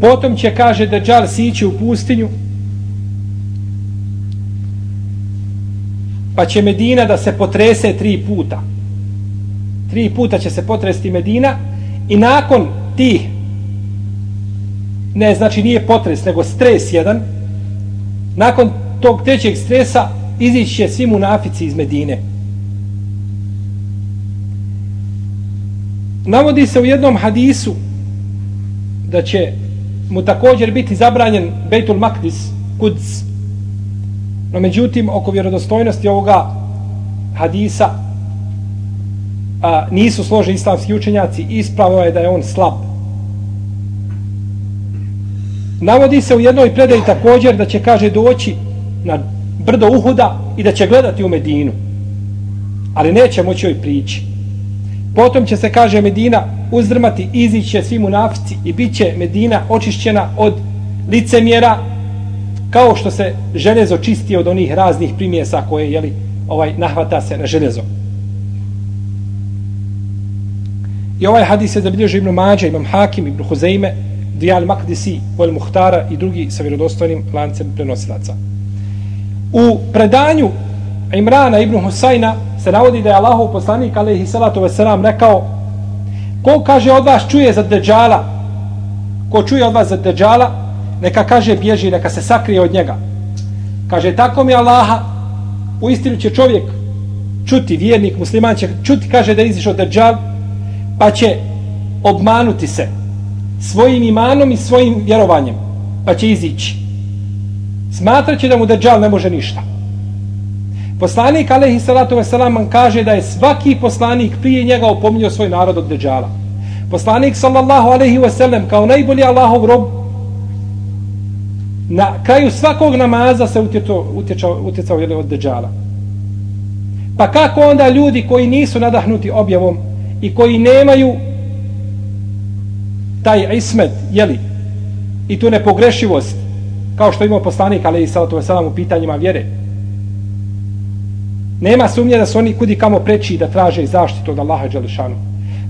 Potom će, kaže, da džal sići u pustinju pa će Medina da se potrese tri puta. Tri puta će se potresti Medina i nakon tih ne, znači nije potres, nego stres jedan nakon tog trećeg stresa izići će svi munafici iz Medine. Navodi se u jednom hadisu da će mu također biti zabranjen Bejtul Makdis Kuds no međutim oko vjerodostojnosti ovoga hadisa a, nisu složeni islamski učenjaci. Ispravo je da je on slab. Navodi se u jednoj predaji također da će kaže doći na brdo Uhuda i da će gledati u Medinu ali neće moći joj prići. Potom će se, kaže Medina, uzdrmati, iziće svi munafici i bit će Medina očišćena od licemjera kao što se željezo čisti od onih raznih primjesa koje jeli, ovaj, nahvata se na željezo. I ovaj hadis je zabilježio Ibn Mađa, Imam Hakim, Ibn Huzeime, Dijal Makdisi, Vol Muhtara i drugi sa vjerodostojnim lancem prenosilaca. U predanju Imrana Ibn Husajna se navodi da je Allahov poslanik alaihi salatu ve rekao ko kaže od vas čuje za deđala ko čuje od vas za deđala neka kaže bježi neka se sakrije od njega. Kaže tako mi Allaha u istinu će čovjek čuti vjernik musliman će čuti kaže da izišao deđal pa će obmanuti se svojim imanom i svojim vjerovanjem pa će izići. Smatraće da mu deđal ne može ništa. Poslanik alejhi salatu ve selam kaže da je svaki poslanik prije njega opominjao svoj narod od deđala. Poslanik sallallahu alejhi ve sellem kao najbolji Allahov rob na kraju svakog namaza se utječao utječao utjecao od deđala. Pa kako onda ljudi koji nisu nadahnuti objavom i koji nemaju taj ismet, jeli, i tu nepogrešivost, kao što ima poslanik, ali i salatu wasalam u pitanjima vjere, Nema sumnje da su oni kudi kamo preći da traže zaštitu od Allaha Đelešanu.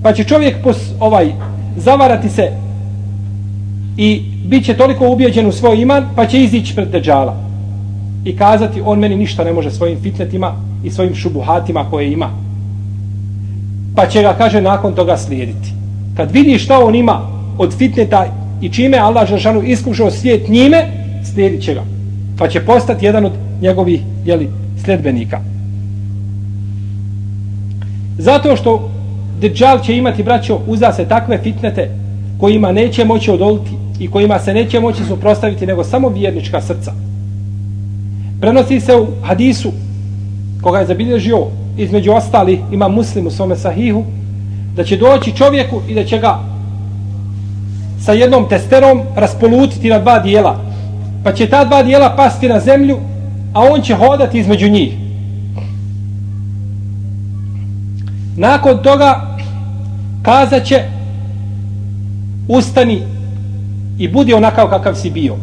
Pa će čovjek pos, ovaj zavarati se i bit će toliko ubijeđen u svoj iman, pa će izići pred Deđala i kazati on meni ništa ne može svojim fitnetima i svojim šubuhatima koje ima. Pa će ga, kaže, nakon toga slijediti. Kad vidi šta on ima od fitneta i čime Allah Žešanu iskušao svijet njime, slijedit će ga. Pa će postati jedan od njegovih jeli, sljedbenika. Zato što Dejjal će imati, braćo, uza se takve fitnete kojima neće moći odoliti i kojima se neće moći suprostaviti nego samo vjernička srca. Prenosi se u hadisu koga je zabilježio između ostali ima muslim u svome sahihu da će doći čovjeku i da će ga sa jednom testerom raspolutiti na dva dijela. Pa će ta dva dijela pasti na zemlju, a on će hodati između njih. Nakon toga kazat će ustani i budi onakav kakav si bio.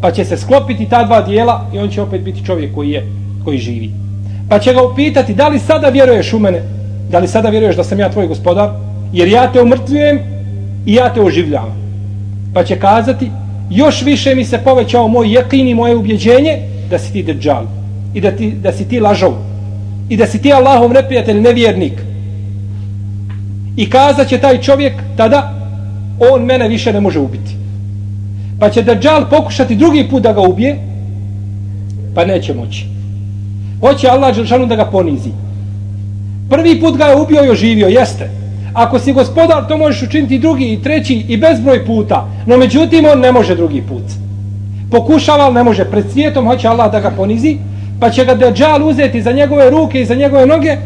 Pa će se sklopiti ta dva dijela i on će opet biti čovjek koji je koji živi. Pa će ga upitati da li sada vjeruješ u mene? Da li sada vjeruješ da sam ja tvoj gospodar? Jer ja te umrtvujem i ja te oživljavam. Pa će kazati još više mi se povećao moj jekin i moje ubjeđenje da si ti deđal i da, ti, da si ti lažov i da si ti Allahov neprijatelj, nevjernik I kazat će taj čovjek tada, on mene više ne može ubiti. Pa će Dajjal pokušati drugi put da ga ubije, pa neće moći. Hoće Allah Đelšanu da ga ponizi. Prvi put ga je ubio i oživio, jeste. Ako si gospodar, to možeš učiniti drugi i treći i bezbroj puta. No međutim, on ne može drugi put. Pokušava, ali ne može. Pred svijetom hoće Allah da ga ponizi, pa će ga Dejjal uzeti za njegove ruke i za njegove noge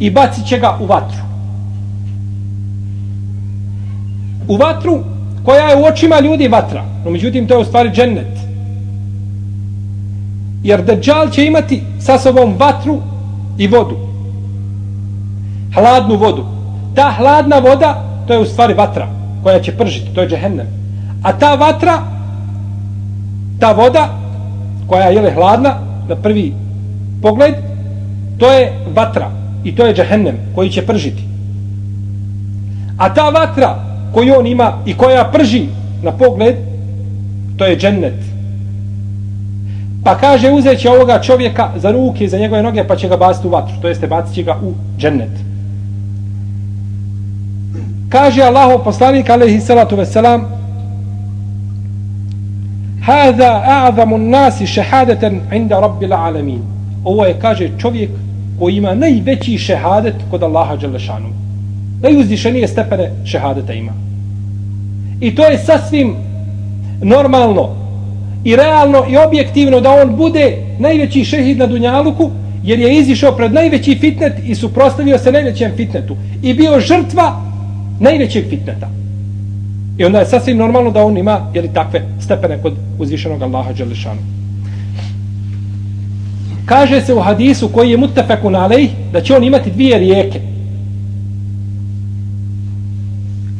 i bacit će ga u vatru. U vatru koja je u očima ljudi vatra. No međutim, to je u stvari džennet. Jer Dajjal će imati sa sobom vatru i vodu. Hladnu vodu. Ta hladna voda, to je u stvari vatra koja će pržiti, to je džehennem. A ta vatra, ta voda, koja je hladna, na prvi pogled, to je vatra i to je džehennem koji će pržiti. A ta vatra koju on ima i koja prži na pogled, to je džennet. Pa kaže uzet će ovoga čovjeka za ruke i za njegove noge pa će ga baciti u vatru. To jeste bacit će ga u džennet. Kaže Allahov poslanik alaihi salatu veselam Hada a'zamu nasi šehadeten inda rabbil alamin. Ovo je, kaže, čovjek koji ima najveći šehadet kod Allaha Đelešanu. Najuzdišenije stepene šehadeta ima. I to je sasvim normalno i realno i objektivno da on bude najveći šehid na Dunjaluku jer je izišao pred najveći fitnet i suprostavio se najvećem fitnetu i bio žrtva najvećeg fitneta. I onda je sasvim normalno da on ima jeli, takve stepene kod uzvišenog Allaha Đelešanu. Kaže se u hadisu koji je mutafekun alej da će on imati dvije rijeke.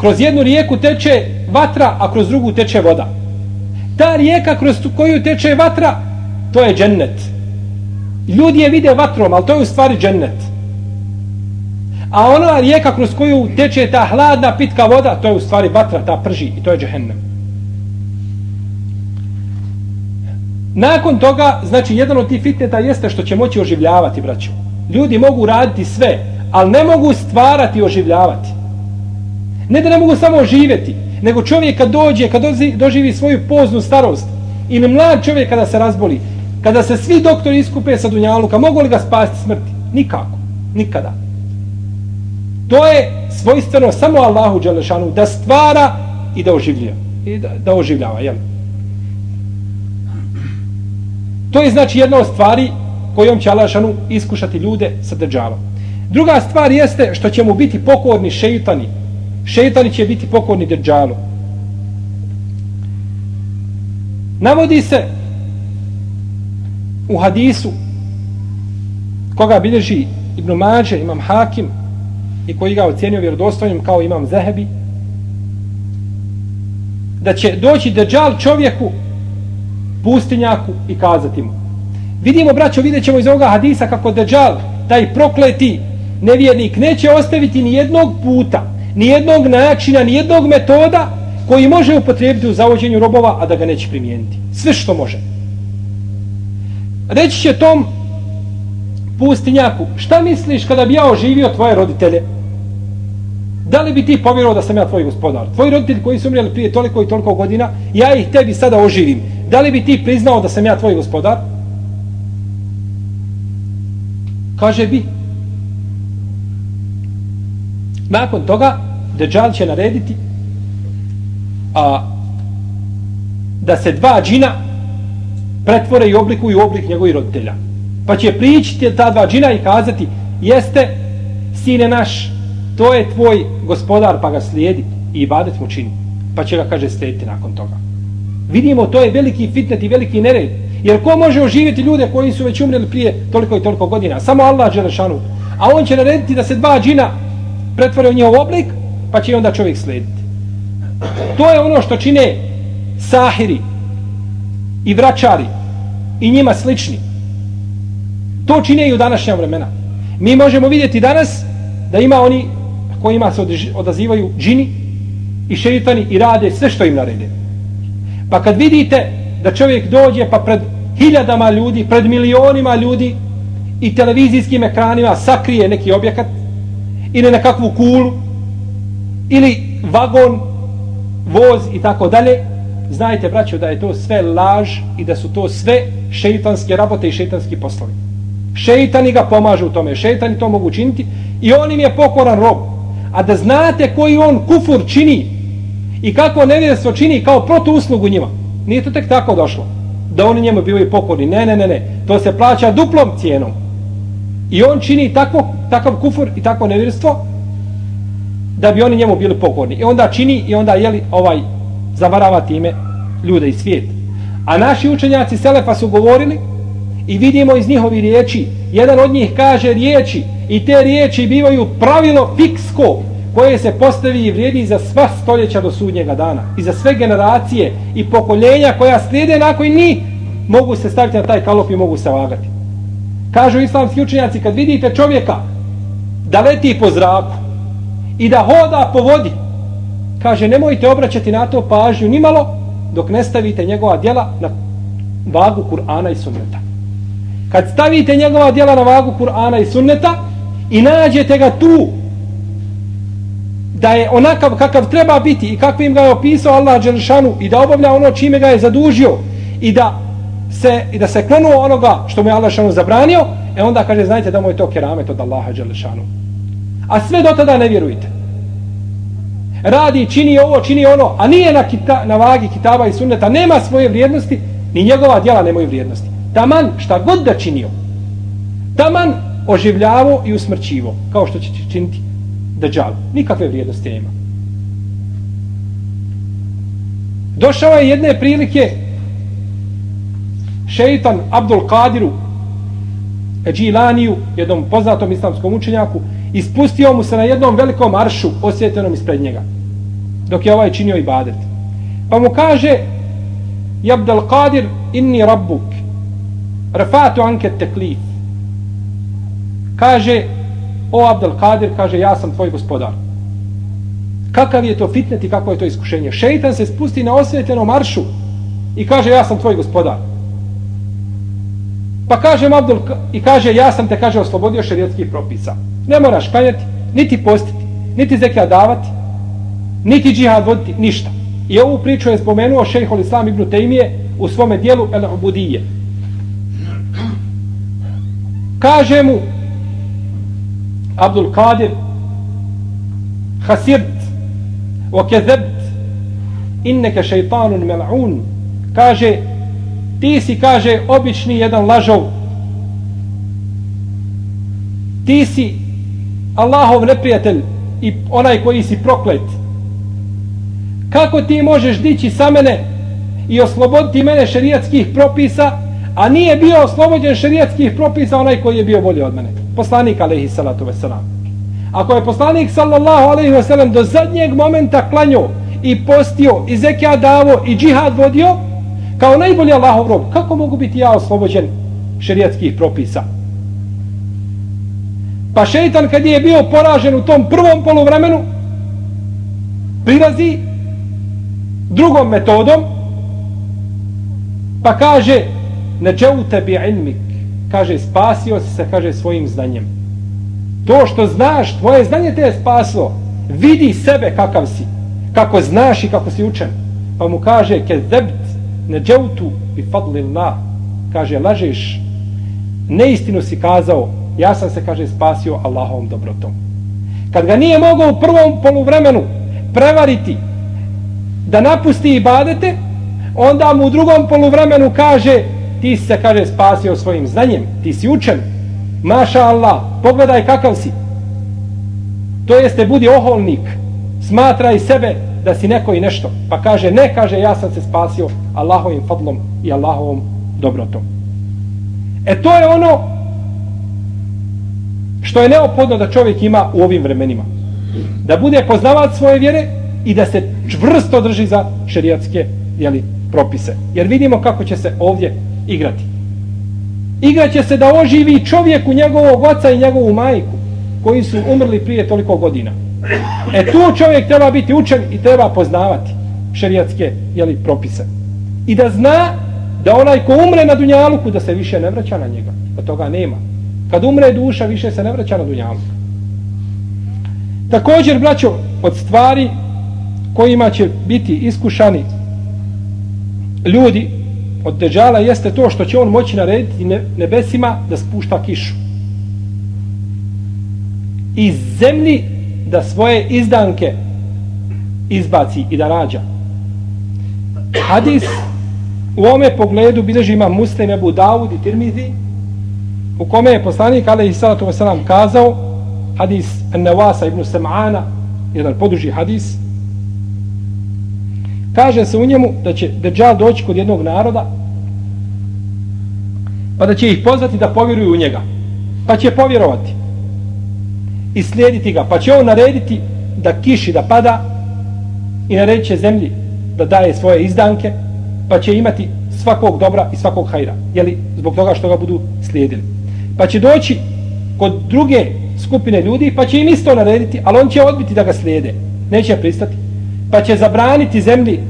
Kroz jednu rijeku teče vatra, a kroz drugu teče voda ta rijeka kroz koju teče vatra, to je džennet. Ljudi je vide vatrom, ali to je u stvari džennet. A ona rijeka kroz koju teče ta hladna pitka voda, to je u stvari vatra, ta prži i to je džehennem. Nakon toga, znači, jedan od tih fitneta jeste što će moći oživljavati, braću. Ljudi mogu raditi sve, ali ne mogu stvarati i oživljavati. Ne da ne mogu samo živjeti, nego čovjek kad dođe, kad doživi svoju poznu starost, ili mlad čovjek kada se razboli, kada se svi doktori iskupe sa Dunjaluka, mogu li ga spasti smrti? Nikako. Nikada. To je svojstveno samo Allahu Đelešanu da stvara i da oživljava. I da, da oživljava, jel? To je znači jedna od stvari kojom će Allah Đelešanu iskušati ljude sa državom. Druga stvar jeste što će mu biti pokorni šeitani, šeitani će biti pokorni drđalu. Navodi se u hadisu koga bilježi Ibn Mađe, imam Hakim i koji ga ocjenio vjerodostojnim kao imam Zehebi da će doći drđal čovjeku pustinjaku i kazati mu vidimo braćo vidjet ćemo iz ovoga hadisa kako drđal taj prokleti nevjernik neće ostaviti ni jednog puta nijednog načina, nijednog metoda koji može upotrijebiti u zavođenju robova, a da ga neće primijeniti. Sve što može. Reći će tom pustinjaku, šta misliš kada bi ja oživio tvoje roditelje? Da li bi ti povjerovao da sam ja tvoj gospodar? Tvoji roditelji koji su umrijeli prije toliko i toliko godina, ja ih tebi sada oživim. Da li bi ti priznao da sam ja tvoj gospodar? Kaže bi, Nakon toga, Dejjal će narediti a, da se dva džina pretvore i oblikuju oblik njegovih roditelja. Pa će prići ta dva džina i kazati jeste, sine naš, to je tvoj gospodar, pa ga slijedi i ibadet mu čini. Pa će ga, kaže, slijediti nakon toga. Vidimo, to je veliki fitnet i veliki nered. Jer ko može oživjeti ljude koji su već umreli prije toliko i toliko godina? Samo Allah Đelešanu. A on će narediti da se dva džina pretvore u njihov oblik, pa će onda čovjek slijediti. To je ono što čine sahiri i vraćari i njima slični. To čine i u današnja vremena. Mi možemo vidjeti danas da ima oni kojima se odazivaju džini i šeitani i rade sve što im narede. Pa kad vidite da čovjek dođe pa pred hiljadama ljudi, pred milionima ljudi i televizijskim ekranima sakrije neki objekat, ili nekakvu kulu ili vagon voz i tako dalje znajte, braćo, da je to sve laž i da su to sve šeitanske rabote i šeitanski poslovi. Šeitani ga pomažu u tome, šeitani to mogu činiti i on im je pokoran rob. A da znate koji on kufur čini i kako nevjerstvo čini kao protu uslugu njima. Nije to tek tako došlo. Da oni njemu bivaju pokorni. Ne, ne, ne, ne. To se plaća duplom cijenom. I on čini tako, takav kufur i tako nevjerstvo da bi oni njemu bili pokorni. I onda čini i onda jeli ovaj zavarava time ljude i svijet. A naši učenjaci Selefa su govorili i vidimo iz njihovi riječi, jedan od njih kaže riječi i te riječi bivaju pravilo fiksko koje se postavi i vrijedi za sva stoljeća do sudnjega dana i za sve generacije i pokoljenja koja slijede nakon njih mogu se staviti na taj kalop i mogu se vagati. Kažu islamski učenjaci, kad vidite čovjeka da leti po zraku i da hoda po vodi, kaže nemojte obraćati na to pažnju nimalo dok ne stavite njegova djela na vagu Kur'ana i sunneta. Kad stavite njegova djela na vagu Kur'ana i sunneta i nađete ga tu da je onakav kakav treba biti i kakvim ga je opisao Allah Đelšanu i da obavlja ono čime ga je zadužio i da se, i da se klonuo onoga što mu je Allah Đelšanu zabranio, e onda kaže, znajte da mu je to keramet od Allaha Đelešanu. A sve do tada ne vjerujte. Radi, čini ovo, čini ono, a nije na, kita, na vagi kitaba i sunneta, nema svoje vrijednosti, ni njegova djela nemaju vrijednosti. Taman šta god da činio, taman oživljavo i usmrćivo, kao što će činiti Dajjal. Nikakve vrijednosti nema. Došao je jedne prilike šeitan Abdul Kadiru Džilaniju, jednom poznatom islamskom učenjaku, ispustio mu se na jednom velikom aršu osvjetenom ispred njega, dok je ovaj činio ibadet. Pa mu kaže, Abdul Kadir, inni rabbuk, rafatu anke teklif. Kaže, o Abdel Kadir, kaže, ja sam tvoj gospodar. Kakav je to fitnet i kako je to iskušenje? Šeitan se spusti na osvjetljenom maršu i kaže, ja sam tvoj gospodar. Pa kaže Abdul i kaže, ja sam te, kaže, oslobodio šerijetskih propisa. Ne moraš klanjati, niti postiti, niti zekija davati, niti džihad voditi, ništa. I ovu priču je spomenuo šejhol Islam ibn Tejmije u svome dijelu El Ubudije. Kaže mu, Abdul Kadir Hasirt wa kezebt inneke šeitanun mel'un kaže ti si kaže obični jedan lažov. Ti si Allahov neprijatelj i onaj koji si proklet. Kako ti možeš dići sa mene i osloboditi mene šerijatskih propisa a nije bio oslobođen šerijatskih propisa onaj koji je bio bolji od mene? Poslanik alaihi salatu veselam. Ako je poslanik sallallahu alaihi veselam, do zadnjeg momenta klanio i postio i zekija davo i džihad vodio, kao najbolji Allahov rob, kako mogu biti ja oslobođen šerijatskih propisa? Pa šeitan kad je bio poražen u tom prvom poluvremenu, prilazi drugom metodom, pa kaže, ne džaute bi ilmik, kaže spasio si se kaže svojim znanjem to što znaš tvoje znanje te je spaslo. Vidi sebe kakav si kako znaš i kako si učen. Pa mu kaže ke zebt ne bi fadlillah, kaže lažeš. Neistinu si kazao. Ja sam se kaže spasio Allahovom dobrotom. Kad ga nije mogao u prvom poluvremenu prevariti da napusti ibadete onda mu u drugom poluvremenu kaže ti si se, kaže, spasio svojim znanjem, ti si učen, maša Allah, pogledaj kakav si. To jeste, budi oholnik, smatraj sebe da si neko i nešto. Pa kaže, ne, kaže, ja sam se spasio Allahovim fadlom i Allahovom dobrotom. E to je ono što je neophodno da čovjek ima u ovim vremenima. Da bude poznavat svoje vjere i da se čvrsto drži za šerijatske jeli, propise. Jer vidimo kako će se ovdje igrati. Igraće se da oživi čovjeku njegovog oca i njegovu majku koji su umrli prije toliko godina. E tu čovjek treba biti učen i treba poznavati šerijatske jeli, propise. I da zna da onaj ko umre na Dunjaluku da se više ne vraća na njega. Da toga nema. Kad umre duša više se ne vraća na Dunjaluku. Također, braćo, od stvari kojima će biti iskušani ljudi od Deđala jeste to što će on moći narediti nebesima da spušta kišu. I zemlji da svoje izdanke izbaci i da rađa. Hadis u ome pogledu bilježi ima Muslim Ebu Dawud i Tirmizi u kome je poslanik alaihi salatu wasalam kazao hadis Nevasa ibn Sam'ana jedan poduži hadis kaže se u njemu da će Dejjal doći kod jednog naroda pa da će ih pozvati da povjeruju u njega pa će povjerovati i slijediti ga. Pa će on narediti da kiši da pada i naredit će zemlji da daje svoje izdanke pa će imati svakog dobra i svakog hajra jeli, zbog toga što ga budu slijedili. Pa će doći kod druge skupine ljudi pa će im isto narediti ali on će odbiti da ga slijede. Neće pristati. Pa će zabraniti zemlji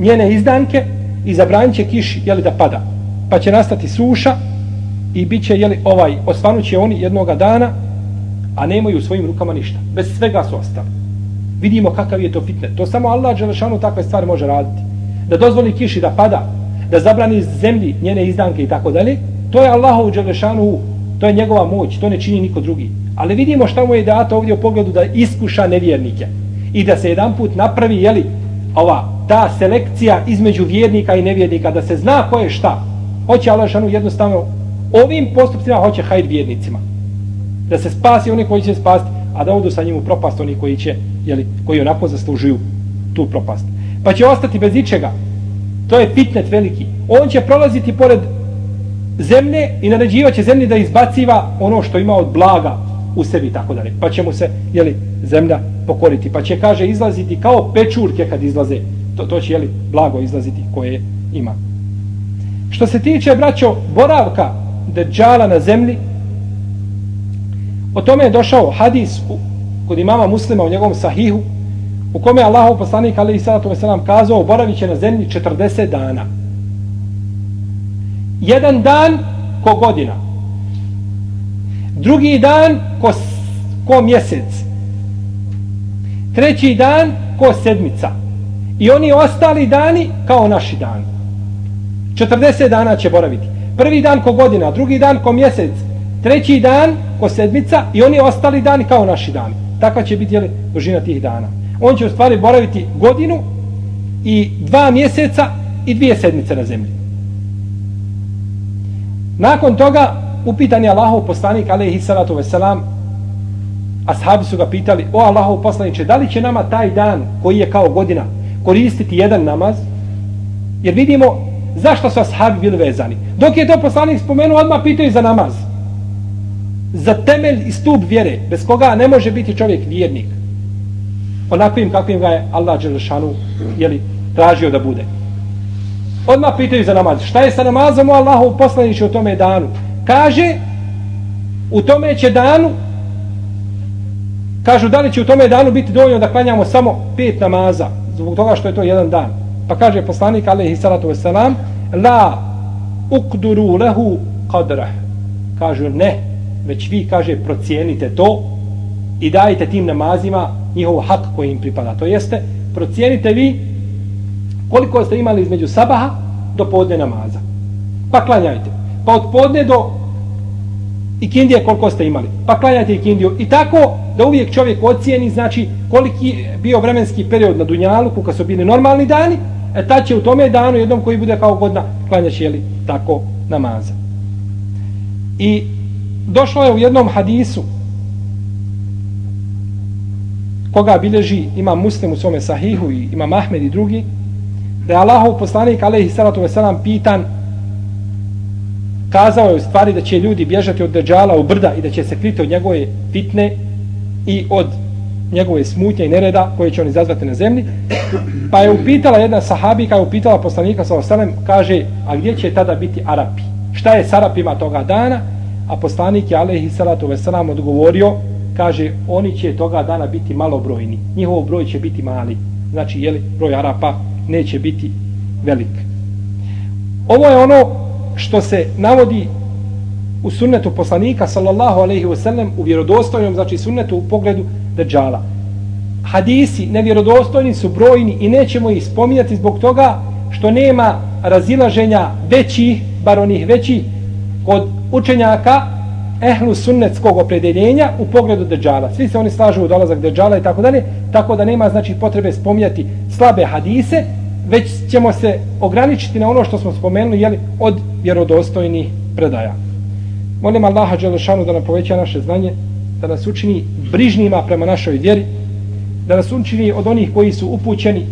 njene izdanke i zabranit će kiši jeli, da pada. Pa će nastati suša i bit će jeli, ovaj, osvanuće oni jednoga dana a nemaju u svojim rukama ništa. Bez svega su ostali. Vidimo kakav je to fitnet. To samo Allah Đelešanu takve stvari može raditi. Da dozvoli kiši da pada da zabrani zemlji njene izdanke i tako dalje to je Allahov Đelešanu to je njegova moć, to ne čini niko drugi. Ali vidimo šta mu je dato ovdje u pogledu da iskuša nevjernike. I da se jedan put napravi jeli, ova ta selekcija između vjernika i nevjernika da se zna ko je šta. Hoće Allah Đelešanu jednostavno ovim postupcima hoće hajr vjernicima da se spasi oni koji će spasti a da odu sa njim u propast oni koji će jeli, koji onako zaslužuju tu propast pa će ostati bez ničega. to je fitnet veliki on će prolaziti pored zemlje i naređivaće zemlji da izbaciva ono što ima od blaga u sebi tako dalje. Pa će mu se jeli, zemlja pokoriti. Pa će, kaže, izlaziti kao pečurke kad izlaze. To, to će, jeli, blago izlaziti koje ima. Što se tiče, braćo, boravka deđala na zemlji, o tome je došao hadis u, kod imama muslima u njegovom sahihu, u kome je Allahov poslanik, ali i sada kazao, boravit će na zemlji 40 dana. Jedan dan ko godina. Drugi dan ko, ko mjesec. Treći dan ko sedmica. I oni ostali dani kao naši dani. 40 dana će boraviti. Prvi dan ko godina, drugi dan ko mjesec, treći dan ko sedmica i oni ostali dani kao naši dani. Takva će biti jeli, dužina tih dana. On će u stvari boraviti godinu i dva mjeseca i dvije sedmice na zemlji. Nakon toga upitan je Allahov poslanik alejhi salatu veselam ashabi su ga pitali o Allahov poslanice da li će nama taj dan koji je kao godina koristiti jedan namaz jer vidimo zašto su ashabi bili vezani dok je to poslanik spomenuo odmah pitaju za namaz za temelj i stup vjere bez koga ne može biti čovjek vjernik onakvim kakvim ga je Allah Đelešanu jeli, tražio da bude odmah pitaju za namaz. Šta je sa namazom u Allahu poslanići u tome danu? Kaže, u tome će danu, kažu da li će u tome danu biti dovoljno da klanjamo samo pet namaza, zbog toga što je to jedan dan. Pa kaže poslanik, alaihi salatu wasalam, la ukduru lehu kadrah. Kažu ne, već vi, kaže, procijenite to i dajte tim namazima njihov hak koji im pripada. To jeste, procijenite vi koliko ste imali između sabaha do podne namaza. Pa klanjajte. Pa od podne do ikindije koliko ste imali. Pa klanjajte ikindiju. I tako da uvijek čovjek ocijeni, znači koliki bio vremenski period na Dunjalu, kad su bili normalni dani, e tad će u tome danu jednom koji bude kao godina klanjaći jeli tako namaza. I došlo je u jednom hadisu. Koga bilježi ima muslim u svome sahihu i ima Mahmed i drugi, da je Allahov poslanik alejhi salatu wasalam pitan kazao je u stvari da će ljudi bježati od deđala u brda i da će se kriti od njegove fitne i od njegove smutnje i nereda koje će on izazvati na zemlji. Pa je upitala jedna sahabika je upitala poslanika sa osalem kaže a gdje će tada biti Arapi? Šta je s Arapima toga dana? A poslanik je alaihi salatu ve odgovorio kaže oni će toga dana biti malobrojni njihov broj će biti mali znači je li broj Arapa neće biti velik. Ovo je ono što se navodi u sunnetu poslanika sallallahu alaihi sellem u vjerodostojnom, znači sunnetu u pogledu Dajjala. Hadisi nevjerodostojni su brojni i nećemo ih spominjati zbog toga što nema razilaženja većih, bar onih većih, kod učenjaka ehlu sunnetskog opredeljenja u pogledu deđala. Svi se oni slažu u dolazak deđala i tako dalje, tako da nema znači potrebe spominjati slabe hadise, već ćemo se ograničiti na ono što smo spomenuli jeli, od vjerodostojnih predaja. Molim Allaha Đelešanu da nam poveća naše znanje, da nas učini brižnima prema našoj vjeri, da nas učini od onih koji su upućeni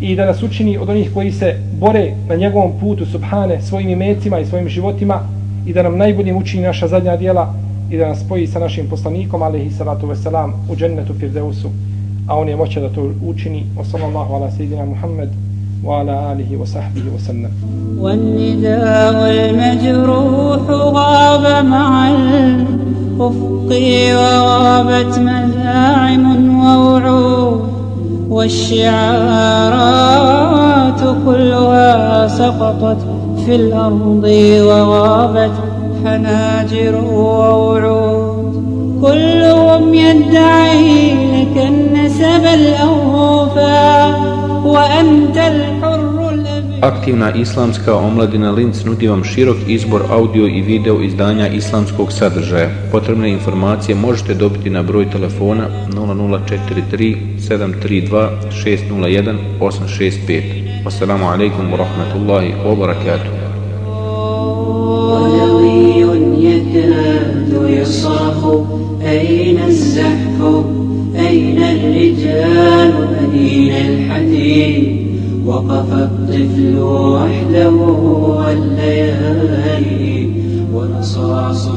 i da nas učini od onih koji se bore na njegovom putu subhane svojim imecima i svojim životima i da nam najboljim učini naša zadnja dijela i da nas spoji sa našim poslanikom alaihi salatu wasalam u džennetu firdeusu a on je moće da to učini wa sallallahu ala sejidina Muhammed wa ala alihi wa sahbihi wa sallam والنداء المجروح غاب مع الأفق وغابت مزاعم ووعود والشعارات كلها سقطت في الأرض وغابت حناجر ووعود كلهم يدعي لك النسب الأوفى وأنت الحر Aktivna islamska omladina Linz nudi vam širok izbor audio i video izdanja islamskog sadržaja. Potrebne informacije možete dobiti na broj telefona 0043 732 601 865. Wassalamu alaikum wa rahmatullahi wa barakatuh. يكاد يصرخ أين الزحف؟ أين الرجال؟ أين الحديد؟ وقف الطفل وحده والليالي ورصاص